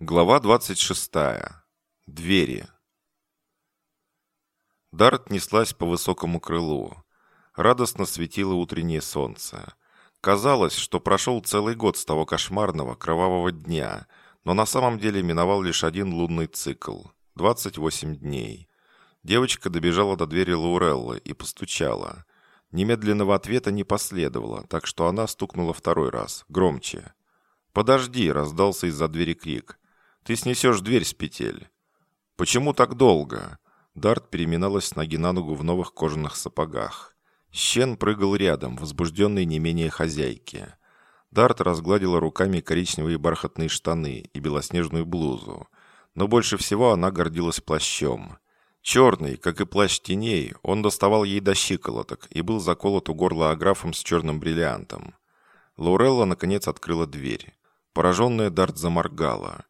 Глава 26. Двери. Дарт неслась по высокому крылу. Радостно светило утреннее солнце. Казалось, что прошел целый год с того кошмарного, кровавого дня, но на самом деле миновал лишь один лунный цикл – 28 дней. Девочка добежала до двери Лауреллы и постучала. Немедленного ответа не последовало, так что она стукнула второй раз, громче. «Подожди!» – раздался из-за двери крик – ты снесешь дверь с петель. Почему так долго? Дарт переминалась с ноги на ногу в новых кожаных сапогах. Щен прыгал рядом, возбужденный не менее хозяйки. Дарт разгладила руками коричневые бархатные штаны и белоснежную блузу. Но больше всего она гордилась плащом. Черный, как и плащ теней, он доставал ей до щиколоток и был заколот у горла аграфом с черным бриллиантом. Лаурелла, наконец, открыла дверь. Пораженная Дарт заморгала.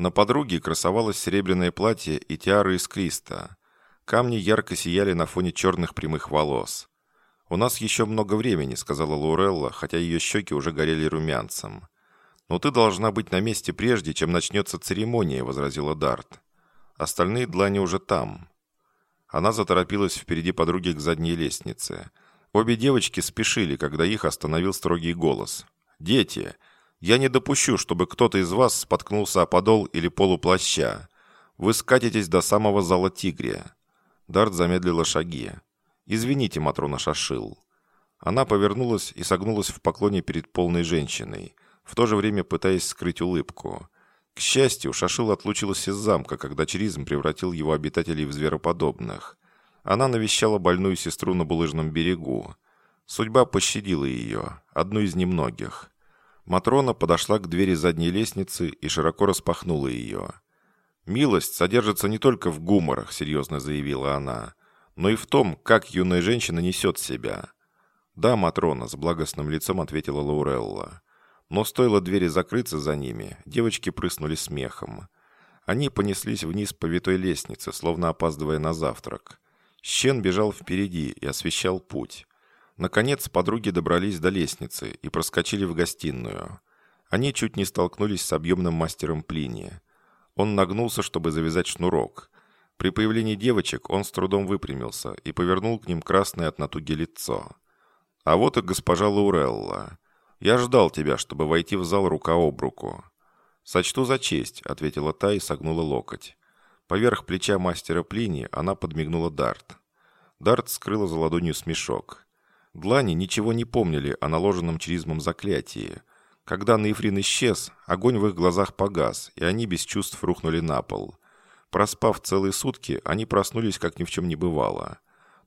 На подруге красовалось серебряное платье и тиара из криста. Камни ярко сияли на фоне черных прямых волос. «У нас еще много времени», — сказала Лаурелла, хотя ее щеки уже горели румянцем. «Но ты должна быть на месте прежде, чем начнется церемония», — возразила Дарт. «Остальные длани уже там». Она заторопилась впереди подруги к задней лестнице. Обе девочки спешили, когда их остановил строгий голос. «Дети, я не допущу, чтобы кто-то из вас споткнулся о подол или полуплаща. Вы скатитесь до самого зала тигря». Дарт замедлила шаги. «Извините, Матрона Шашил». Она повернулась и согнулась в поклоне перед полной женщиной, в то же время пытаясь скрыть улыбку. К счастью, Шашил отлучилась из замка, когда черизм превратил его обитателей в звероподобных. Она навещала больную сестру на булыжном берегу. Судьба пощадила ее, одну из немногих. Матрона подошла к двери задней лестницы и широко распахнула ее. «Милость содержится не только в гуморах», — серьезно заявила она, «но и в том, как юная женщина несет себя». «Да, Матрона», — с благостным лицом ответила Лаурелла. Но стоило двери закрыться за ними, девочки прыснули смехом. Они понеслись вниз по витой лестнице, словно опаздывая на завтрак. Щен бежал впереди и освещал путь. Наконец, подруги добрались до лестницы и проскочили в гостиную. Они чуть не столкнулись с объемным мастером Плини. Он нагнулся, чтобы завязать шнурок. При появлении девочек он с трудом выпрямился и повернул к ним красное от натуги лицо. «А вот и госпожа Лаурелла. Я ждал тебя, чтобы войти в зал рука об руку». «Сочту за честь», — ответила та и согнула локоть. Поверх плеча мастера Плини она подмигнула Дарт. Дарт скрыла за ладонью смешок. Длани ничего не помнили о наложенном черизмом заклятии. Когда Наифрин исчез, огонь в их глазах погас, и они без чувств рухнули на пол. Проспав целые сутки, они проснулись, как ни в чем не бывало.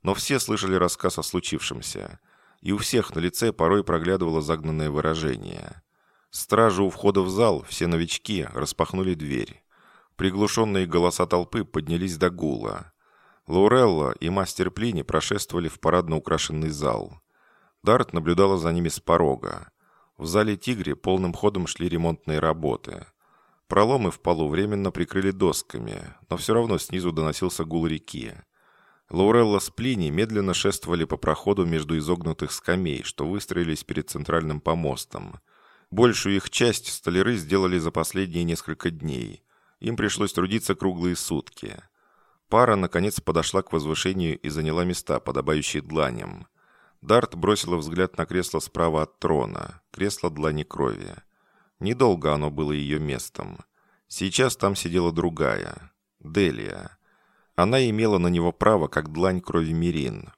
Но все слышали рассказ о случившемся. И у всех на лице порой проглядывало загнанное выражение. Стражи у входа в зал, все новички, распахнули дверь. Приглушенные голоса толпы поднялись до гула. Лаурелла и мастер Плини прошествовали в парадно украшенный зал. Дарт наблюдала за ними с порога. В зале «Тигре» полным ходом шли ремонтные работы. Проломы в полу временно прикрыли досками, но все равно снизу доносился гул реки. Лаурелла с Плини медленно шествовали по проходу между изогнутых скамей, что выстроились перед центральным помостом. Большую их часть столяры сделали за последние несколько дней. Им пришлось трудиться круглые сутки. Пара, наконец, подошла к возвышению и заняла места, подобающие дланям. Дарт бросила взгляд на кресло справа от трона, кресло длани крови. Недолго оно было ее местом. Сейчас там сидела другая, Делия. Она имела на него право, как длань крови Мирин.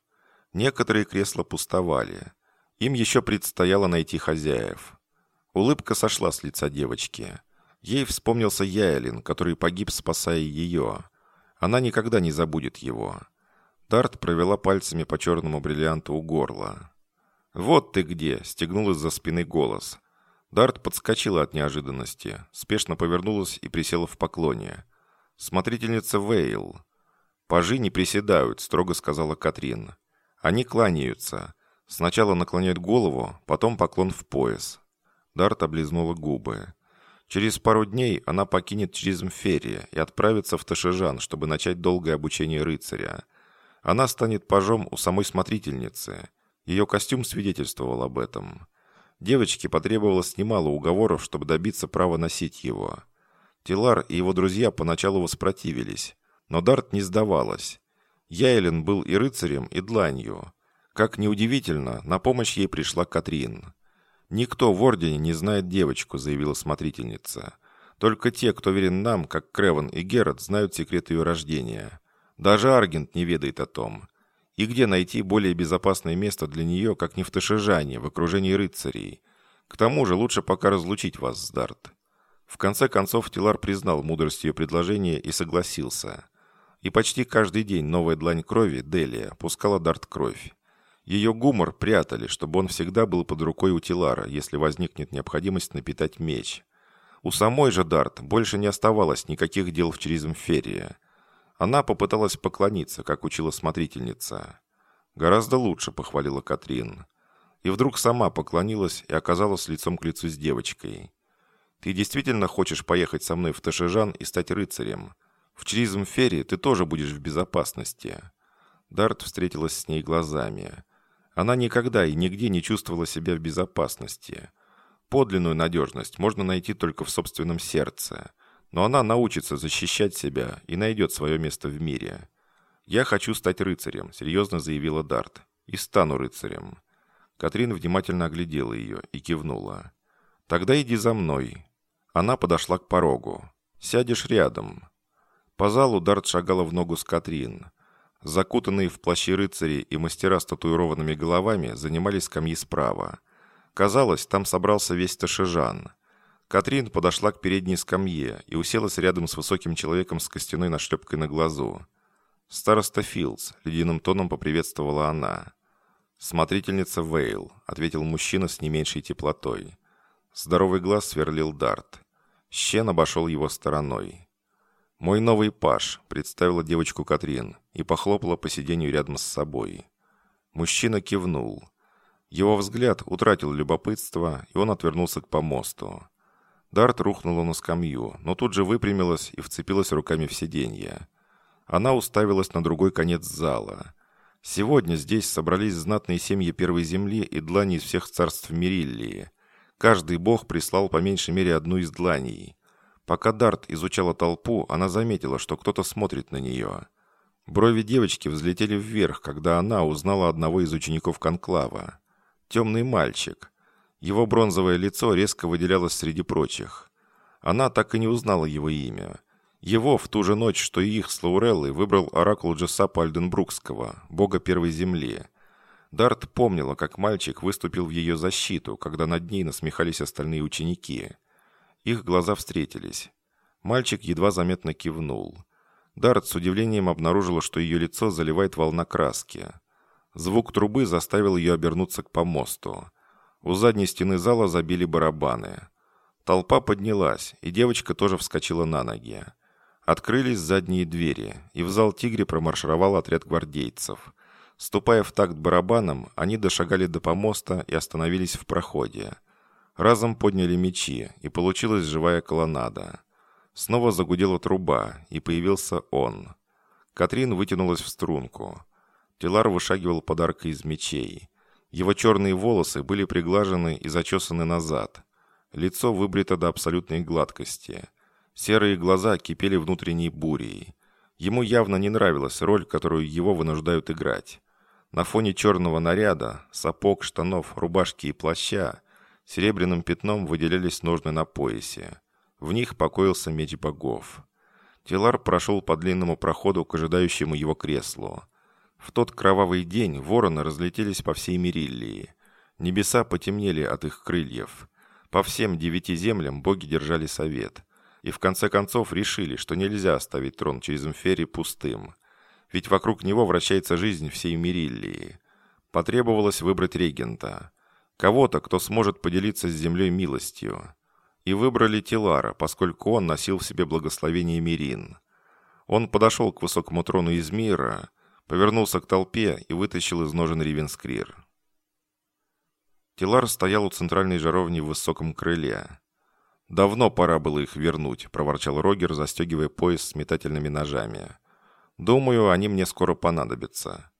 Некоторые кресла пустовали. Им еще предстояло найти хозяев. Улыбка сошла с лица девочки. Ей вспомнился Яйлин, который погиб, спасая ее. Она никогда не забудет его. Дарт провела пальцами по черному бриллианту у горла. «Вот ты где!» — стегнул из-за спины голос. Дарт подскочила от неожиданности, спешно повернулась и присела в поклоне. «Смотрительница Вейл». «Пажи не приседают», — строго сказала Катрин. «Они кланяются. Сначала наклоняют голову, потом поклон в пояс». Дарт облизнула губы. Через пару дней она покинет Чризмферия и отправится в Ташижан, чтобы начать долгое обучение рыцаря. Она станет пажом у самой смотрительницы. Ее костюм свидетельствовал об этом. Девочке потребовалось немало уговоров, чтобы добиться права носить его. Тилар и его друзья поначалу воспротивились, но Дарт не сдавалась. Яйлен был и рыцарем, и дланью. Как неудивительно, на помощь ей пришла Катрин. «Никто в Ордене не знает девочку», — заявила смотрительница. «Только те, кто верен нам, как Креван и Герат, знают секрет ее рождения. Даже Аргент не ведает о том. И где найти более безопасное место для нее, как не в Ташижане, в окружении рыцарей? К тому же лучше пока разлучить вас с Дарт». В конце концов Тилар признал мудрость ее предложения и согласился. И почти каждый день новая длань крови, Делия, пускала Дарт кровь. Ее гумор прятали, чтобы он всегда был под рукой у Тилара, если возникнет необходимость напитать меч. У самой же Дарт больше не оставалось никаких дел в Черизмферии. Она попыталась поклониться, как учила смотрительница. «Гораздо лучше», — похвалила Катрин. И вдруг сама поклонилась и оказалась лицом к лицу с девочкой. Ты действительно хочешь поехать со мной в Ташижан и стать рыцарем? В Чризмфере ты тоже будешь в безопасности». Дарт встретилась с ней глазами. Она никогда и нигде не чувствовала себя в безопасности. Подлинную надежность можно найти только в собственном сердце. Но она научится защищать себя и найдет свое место в мире. «Я хочу стать рыцарем», — серьезно заявила Дарт. «И стану рыцарем». Катрин внимательно оглядела ее и кивнула. «Тогда иди за мной. Она подошла к порогу. «Сядешь рядом». По залу Дарт шагала в ногу с Катрин. Закутанные в плащи рыцари и мастера с татуированными головами занимались скамьи справа. Казалось, там собрался весь Ташижан. Катрин подошла к передней скамье и уселась рядом с высоким человеком с костяной нашлепкой на глазу. «Староста Филдс», — ледяным тоном поприветствовала она. «Смотрительница Вейл», — ответил мужчина с не меньшей теплотой. Здоровый глаз сверлил Дарт. Щен обошел его стороной. «Мой новый паш», — представила девочку Катрин и похлопала по сиденью рядом с собой. Мужчина кивнул. Его взгляд утратил любопытство, и он отвернулся к помосту. Дарт рухнула на скамью, но тут же выпрямилась и вцепилась руками в сиденье. Она уставилась на другой конец зала. Сегодня здесь собрались знатные семьи Первой Земли и длани из всех царств Мериллии. Каждый бог прислал по меньшей мере одну из дланей. Пока Дарт изучала толпу, она заметила, что кто-то смотрит на нее. Брови девочки взлетели вверх, когда она узнала одного из учеников Конклава. Темный мальчик. Его бронзовое лицо резко выделялось среди прочих. Она так и не узнала его имя. Его в ту же ночь, что и их с Лауреллой, выбрал оракул Джессапа Альденбрукского, бога Первой Земли. Дарт помнила, как мальчик выступил в ее защиту, когда над ней насмехались остальные ученики. Их глаза встретились. Мальчик едва заметно кивнул. Дарт с удивлением обнаружила, что ее лицо заливает волна краски. Звук трубы заставил ее обернуться к помосту. У задней стены зала забили барабаны. Толпа поднялась, и девочка тоже вскочила на ноги. Открылись задние двери, и в зал «Тигре» промаршировал отряд гвардейцев – Ступая в такт барабаном, они дошагали до помоста и остановились в проходе. Разом подняли мечи, и получилась живая колоннада. Снова загудела труба, и появился он. Катрин вытянулась в струнку. Тилар вышагивал подаркой из мечей. Его черные волосы были приглажены и зачесаны назад. Лицо выбрито до абсолютной гладкости. Серые глаза кипели внутренней бурей. Ему явно не нравилась роль, которую его вынуждают играть. На фоне черного наряда, сапог, штанов, рубашки и плаща серебряным пятном выделялись ножны на поясе. В них покоился меч богов. Тилар прошел по длинному проходу к ожидающему его креслу. В тот кровавый день вороны разлетелись по всей Мериллии. Небеса потемнели от их крыльев. По всем девяти землям боги держали совет. И в конце концов решили, что нельзя оставить трон через Имфери пустым – ведь вокруг него вращается жизнь всей Мириллии. Потребовалось выбрать регента. Кого-то, кто сможет поделиться с землей милостью. И выбрали Тилара, поскольку он носил в себе благословение Мирин. Он подошел к высокому трону из мира, повернулся к толпе и вытащил из ножен Ривенскрир. Тилар стоял у центральной жаровни в высоком крыле. «Давно пора было их вернуть», — проворчал Рогер, застегивая пояс с метательными ножами. Думаю, они мне скоро понадобятся».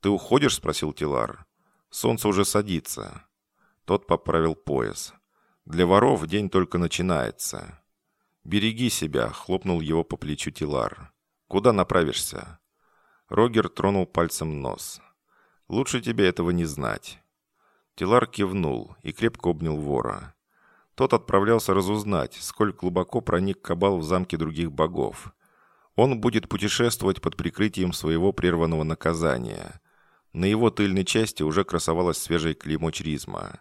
«Ты уходишь?» – спросил Тилар. «Солнце уже садится». Тот поправил пояс. «Для воров день только начинается». «Береги себя», — хлопнул его по плечу Тилар. «Куда направишься?» Рогер тронул пальцем нос. «Лучше тебе этого не знать». Тилар кивнул и крепко обнял вора. Тот отправлялся разузнать, сколь глубоко проник Кабал в замки других богов. Он будет путешествовать под прикрытием своего прерванного наказания. На его тыльной части уже красовалось свежее клеймо чризма.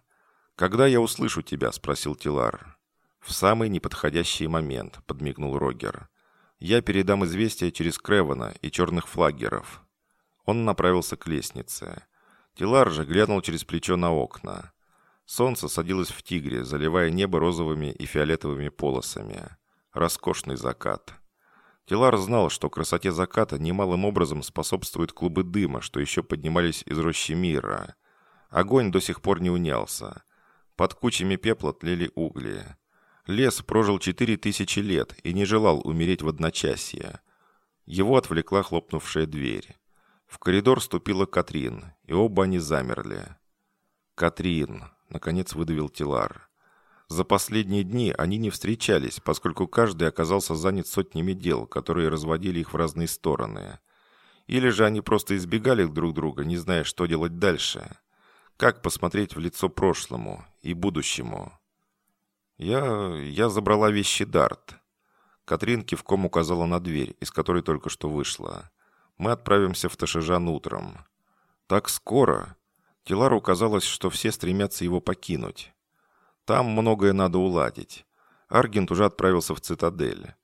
«Когда я услышу тебя?» – спросил Тилар. «В самый неподходящий момент», – подмигнул Рогер. «Я передам известие через Кревана и черных флагеров». Он направился к лестнице. Тилар же глянул через плечо на окна. Солнце садилось в тигре, заливая небо розовыми и фиолетовыми полосами. Роскошный закат. Тилар знал, что красоте заката немалым образом способствуют клубы дыма, что еще поднимались из рощи мира. Огонь до сих пор не унялся. Под кучами пепла тлели угли. Лес прожил четыре тысячи лет и не желал умереть в одночасье. Его отвлекла хлопнувшая дверь. В коридор ступила Катрин, и оба они замерли. «Катрин», — наконец выдавил Тилар. За последние дни они не встречались, поскольку каждый оказался занят сотнями дел, которые разводили их в разные стороны. Или же они просто избегали друг друга, не зная, что делать дальше. Как посмотреть в лицо прошлому и будущему? Я... я забрала вещи Дарт. Катрин кивком указала на дверь, из которой только что вышла. Мы отправимся в Ташижан утром. Так скоро? Тилару казалось, что все стремятся его покинуть. Там многое надо уладить. Аргент уже отправился в цитадель.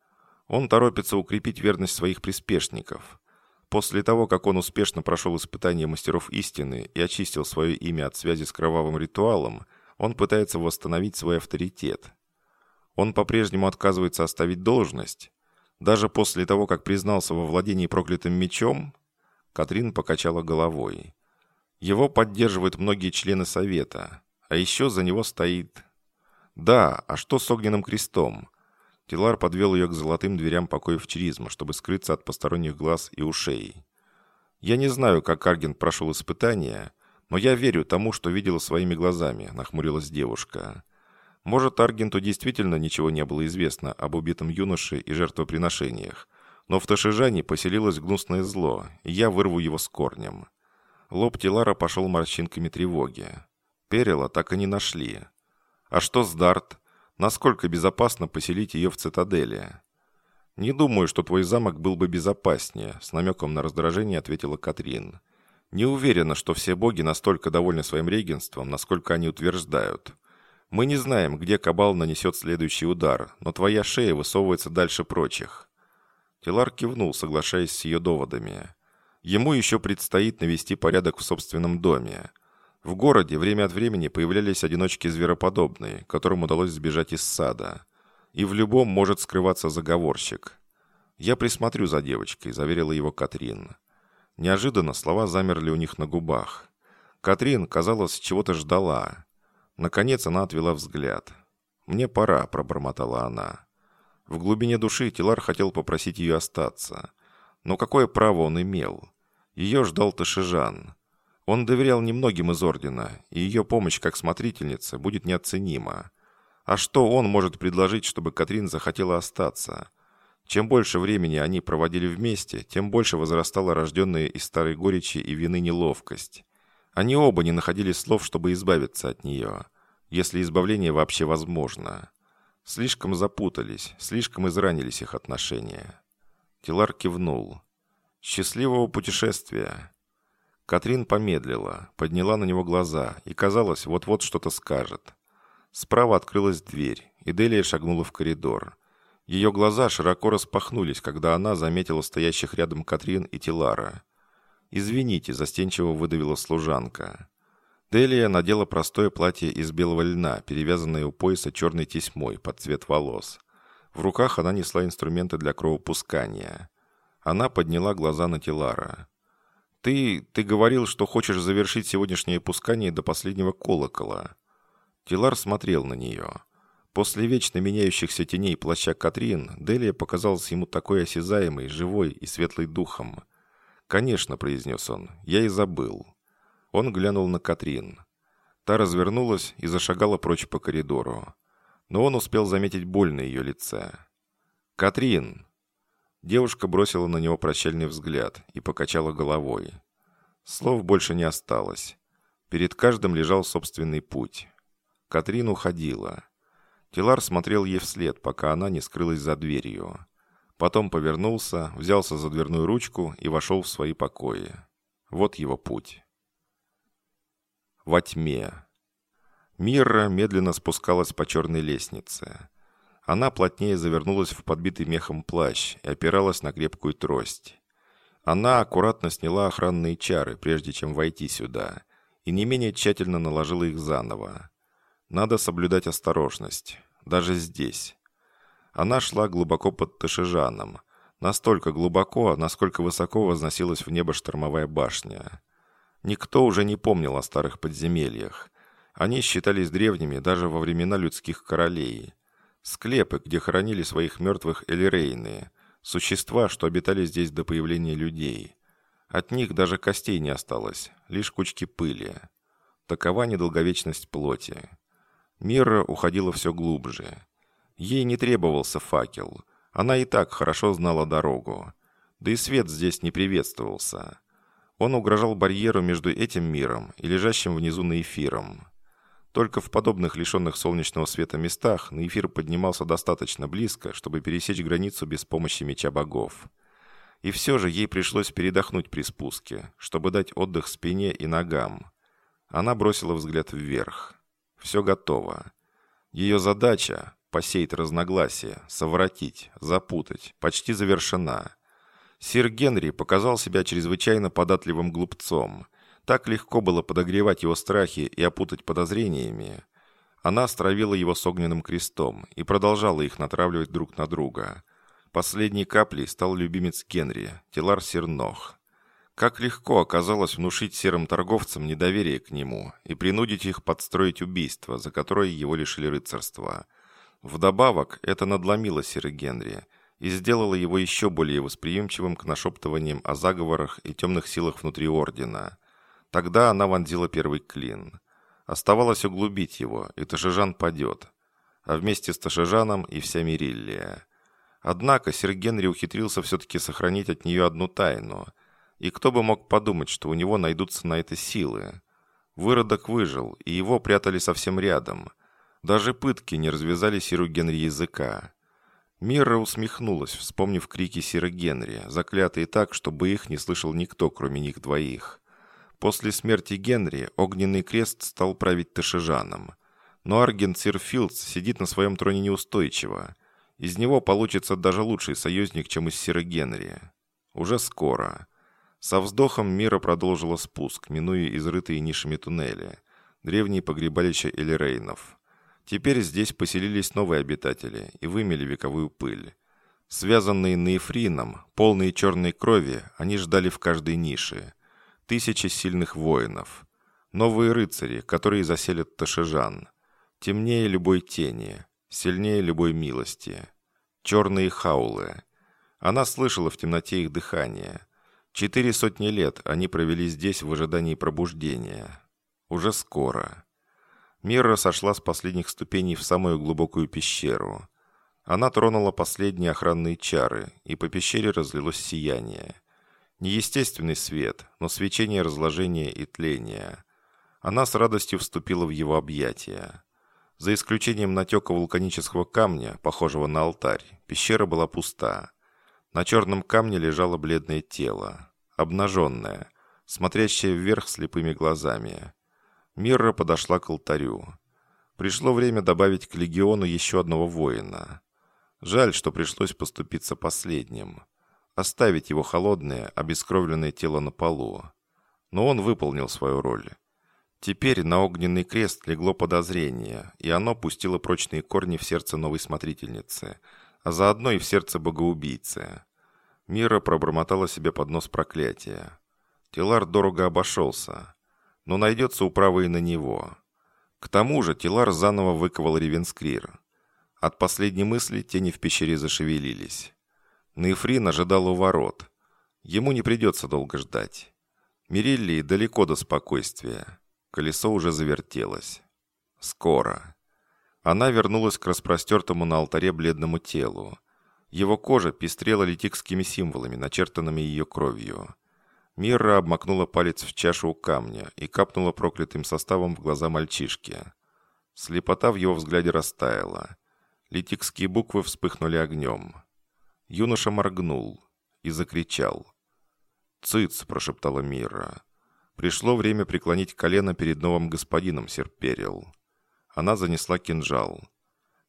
Он торопится укрепить верность своих приспешников. После того, как он успешно прошел испытание мастеров истины и очистил свое имя от связи с кровавым ритуалом, он пытается восстановить свой авторитет. Он по-прежнему отказывается оставить должность. Даже после того, как признался во владении проклятым мечом, Катрин покачала головой. Его поддерживают многие члены Совета, а еще за него стоит «Да, а что с огненным крестом?» Тилар подвел ее к золотым дверям покоев Чризма, чтобы скрыться от посторонних глаз и ушей. «Я не знаю, как Арген прошел испытание, но я верю тому, что видела своими глазами», — нахмурилась девушка. «Может, Аргенту действительно ничего не было известно об убитом юноше и жертвоприношениях, но в Ташижане поселилось гнусное зло, и я вырву его с корнем». Лоб Тилара пошел морщинками тревоги. Перела так и не нашли. А что с Дарт? Насколько безопасно поселить ее в цитадели? Не думаю, что твой замок был бы безопаснее, с намеком на раздражение ответила Катрин. Не уверена, что все боги настолько довольны своим регенством, насколько они утверждают. Мы не знаем, где Кабал нанесет следующий удар, но твоя шея высовывается дальше прочих. Тилар кивнул, соглашаясь с ее доводами. Ему еще предстоит навести порядок в собственном доме. В городе время от времени появлялись одиночки звероподобные, которым удалось сбежать из сада. И в любом может скрываться заговорщик. «Я присмотрю за девочкой», — заверила его Катрин. Неожиданно слова замерли у них на губах. Катрин, казалось, чего-то ждала. Наконец она отвела взгляд. «Мне пора», — пробормотала она. В глубине души Тилар хотел попросить ее остаться. Но какое право он имел? Ее ждал Ташижан. Он доверял немногим из Ордена, и ее помощь как смотрительница будет неоценима. А что он может предложить, чтобы Катрин захотела остаться? Чем больше времени они проводили вместе, тем больше возрастала рожденная из старой горечи и вины неловкость. Они оба не находили слов, чтобы избавиться от нее, если избавление вообще возможно. Слишком запутались, слишком изранились их отношения. Тилар кивнул. «Счастливого путешествия!» Катрин помедлила, подняла на него глаза и, казалось, вот-вот что-то скажет. Справа открылась дверь, и Делия шагнула в коридор. Ее глаза широко распахнулись, когда она заметила стоящих рядом Катрин и Тилара. «Извините», – застенчиво выдавила служанка. Делия надела простое платье из белого льна, перевязанное у пояса черной тесьмой под цвет волос. В руках она несла инструменты для кровопускания. Она подняла глаза на Тилара. «Ты... ты говорил, что хочешь завершить сегодняшнее пускание до последнего колокола». Тилар смотрел на нее. После вечно меняющихся теней плаща Катрин, Делия показалась ему такой осязаемой, живой и светлой духом. «Конечно», — произнес он, — «я и забыл». Он глянул на Катрин. Та развернулась и зашагала прочь по коридору. Но он успел заметить боль на ее лице. «Катрин!» Девушка бросила на него прощальный взгляд и покачала головой. Слов больше не осталось. Перед каждым лежал собственный путь. Катрин уходила. Тилар смотрел ей вслед, пока она не скрылась за дверью. Потом повернулся, взялся за дверную ручку и вошел в свои покои. Вот его путь. Во тьме. Мирра медленно спускалась по черной лестнице. Она плотнее завернулась в подбитый мехом плащ и опиралась на крепкую трость. Она аккуратно сняла охранные чары, прежде чем войти сюда, и не менее тщательно наложила их заново. Надо соблюдать осторожность, даже здесь. Она шла глубоко под Ташижаном, настолько глубоко, насколько высоко возносилась в небо штормовая башня. Никто уже не помнил о старых подземельях. Они считались древними даже во времена людских королей. Склепы, где хоронили своих мертвых элирейны, существа, что обитали здесь до появления людей. От них даже костей не осталось, лишь кучки пыли. Такова недолговечность плоти. Мира уходила все глубже. Ей не требовался факел. Она и так хорошо знала дорогу. Да и свет здесь не приветствовался. Он угрожал барьеру между этим миром и лежащим внизу на эфиром. Только в подобных лишенных солнечного света местах на эфир поднимался достаточно близко, чтобы пересечь границу без помощи меча богов. И все же ей пришлось передохнуть при спуске, чтобы дать отдых спине и ногам. Она бросила взгляд вверх. Все готово. Ее задача – посеять разногласия, совратить, запутать – почти завершена. Сир Генри показал себя чрезвычайно податливым глупцом – так легко было подогревать его страхи и опутать подозрениями. Она стравила его с огненным крестом и продолжала их натравливать друг на друга. Последней каплей стал любимец Генри, Тилар Сернох. Как легко оказалось внушить серым торговцам недоверие к нему и принудить их подстроить убийство, за которое его лишили рыцарства. Вдобавок, это надломило Сера Генри и сделало его еще более восприимчивым к нашептываниям о заговорах и темных силах внутри Ордена – Тогда она вонзила первый клин. Оставалось углубить его, и Ташижан падет. А вместе с Ташижаном и вся Мириллия. Однако сэр Генри ухитрился все-таки сохранить от нее одну тайну. И кто бы мог подумать, что у него найдутся на это силы. Выродок выжил, и его прятали совсем рядом. Даже пытки не развязали Сиру Генри языка. Мира усмехнулась, вспомнив крики Сира Генри, заклятые так, чтобы их не слышал никто, кроме них двоих. После смерти Генри Огненный Крест стал править Ташижаном. Но Арген Сирфилдс сидит на своем троне неустойчиво. Из него получится даже лучший союзник, чем из Сира Генри. Уже скоро. Со вздохом Мира продолжила спуск, минуя изрытые нишами туннели. Древние погребалища Элирейнов. Теперь здесь поселились новые обитатели и вымели вековую пыль. Связанные наифрином, полные черной крови, они ждали в каждой нише – Тысячи сильных воинов. Новые рыцари, которые заселят Ташижан. Темнее любой тени, сильнее любой милости. Черные хаулы. Она слышала в темноте их дыхание. Четыре сотни лет они провели здесь в ожидании пробуждения. Уже скоро. Мира сошла с последних ступеней в самую глубокую пещеру. Она тронула последние охранные чары, и по пещере разлилось сияние. Неестественный свет, но свечение разложения и тления. Она с радостью вступила в его объятия. За исключением натека вулканического камня, похожего на алтарь, пещера была пуста. На черном камне лежало бледное тело, обнаженное, смотрящее вверх слепыми глазами. Мирра подошла к алтарю. Пришло время добавить к легиону еще одного воина. Жаль, что пришлось поступиться последним оставить его холодное, обескровленное тело на полу. Но он выполнил свою роль. Теперь на огненный крест легло подозрение, и оно пустило прочные корни в сердце новой смотрительницы, а заодно и в сердце богоубийцы. Мира пробормотала себе под нос проклятия. Тилар дорого обошелся, но найдется управа и на него. К тому же Тилар заново выковал Ревенскрир. От последней мысли тени в пещере зашевелились. Нефрин ожидал у ворот. Ему не придется долго ждать. Мириллии далеко до спокойствия. Колесо уже завертелось. Скоро. Она вернулась к распростертому на алтаре бледному телу. Его кожа пестрела литикскими символами, начертанными ее кровью. Мира обмакнула палец в чашу у камня и капнула проклятым составом в глаза мальчишки. Слепота в его взгляде растаяла. Литикские буквы вспыхнули огнем. Юноша моргнул и закричал. «Цыц!» – прошептала Мира. «Пришло время преклонить колено перед новым господином, Серперил». Она занесла кинжал.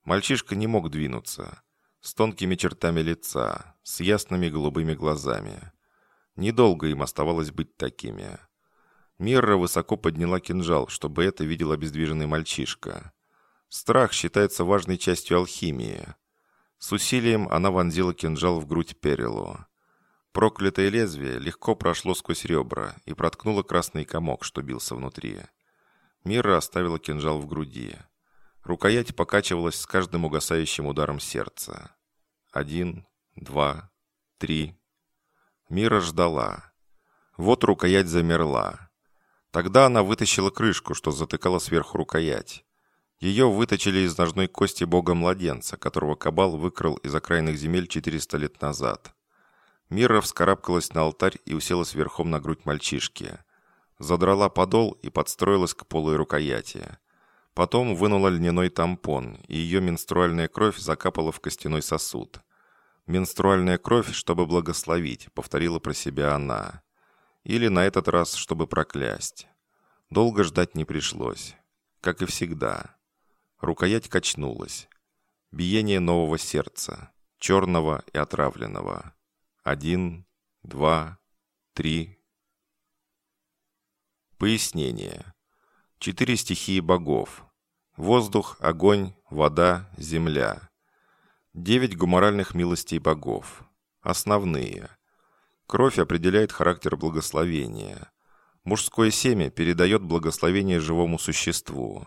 Мальчишка не мог двинуться. С тонкими чертами лица, с ясными голубыми глазами. Недолго им оставалось быть такими. Мирра высоко подняла кинжал, чтобы это видел обездвиженный мальчишка. Страх считается важной частью алхимии. С усилием она вонзила кинжал в грудь Перилу. Проклятое лезвие легко прошло сквозь ребра и проткнуло красный комок, что бился внутри. Мира оставила кинжал в груди. Рукоять покачивалась с каждым угасающим ударом сердца. Один, два, три. Мира ждала. Вот рукоять замерла. Тогда она вытащила крышку, что затыкала сверху рукоять. Ее выточили из ножной кости бога-младенца, которого Кабал выкрал из окраинных земель 400 лет назад. Мира вскарабкалась на алтарь и уселась верхом на грудь мальчишки. Задрала подол и подстроилась к полой рукояти. Потом вынула льняной тампон, и ее менструальная кровь закапала в костяной сосуд. «Менструальная кровь, чтобы благословить», — повторила про себя она. Или на этот раз, чтобы проклясть. Долго ждать не пришлось. Как и всегда. Рукоять качнулась. Биение нового сердца. Черного и отравленного. Один, два, три. Пояснение. Четыре стихии богов. Воздух, огонь, вода, земля. Девять гуморальных милостей богов. Основные. Кровь определяет характер благословения. Мужское семя передает благословение живому существу.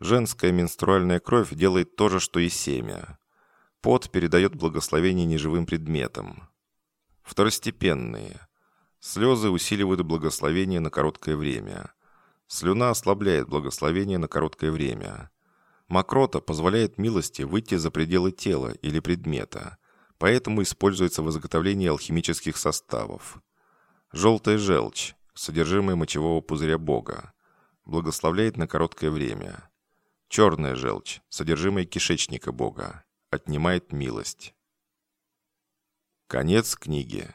Женская менструальная кровь делает то же, что и семя. Пот передает благословение неживым предметам. Второстепенные. Слезы усиливают благословение на короткое время. Слюна ослабляет благословение на короткое время. Мокрота позволяет милости выйти за пределы тела или предмета, поэтому используется в изготовлении алхимических составов. Желтая желчь, содержимое мочевого пузыря Бога, благословляет на короткое время. Черная желчь, содержимое кишечника Бога, отнимает милость. Конец книги.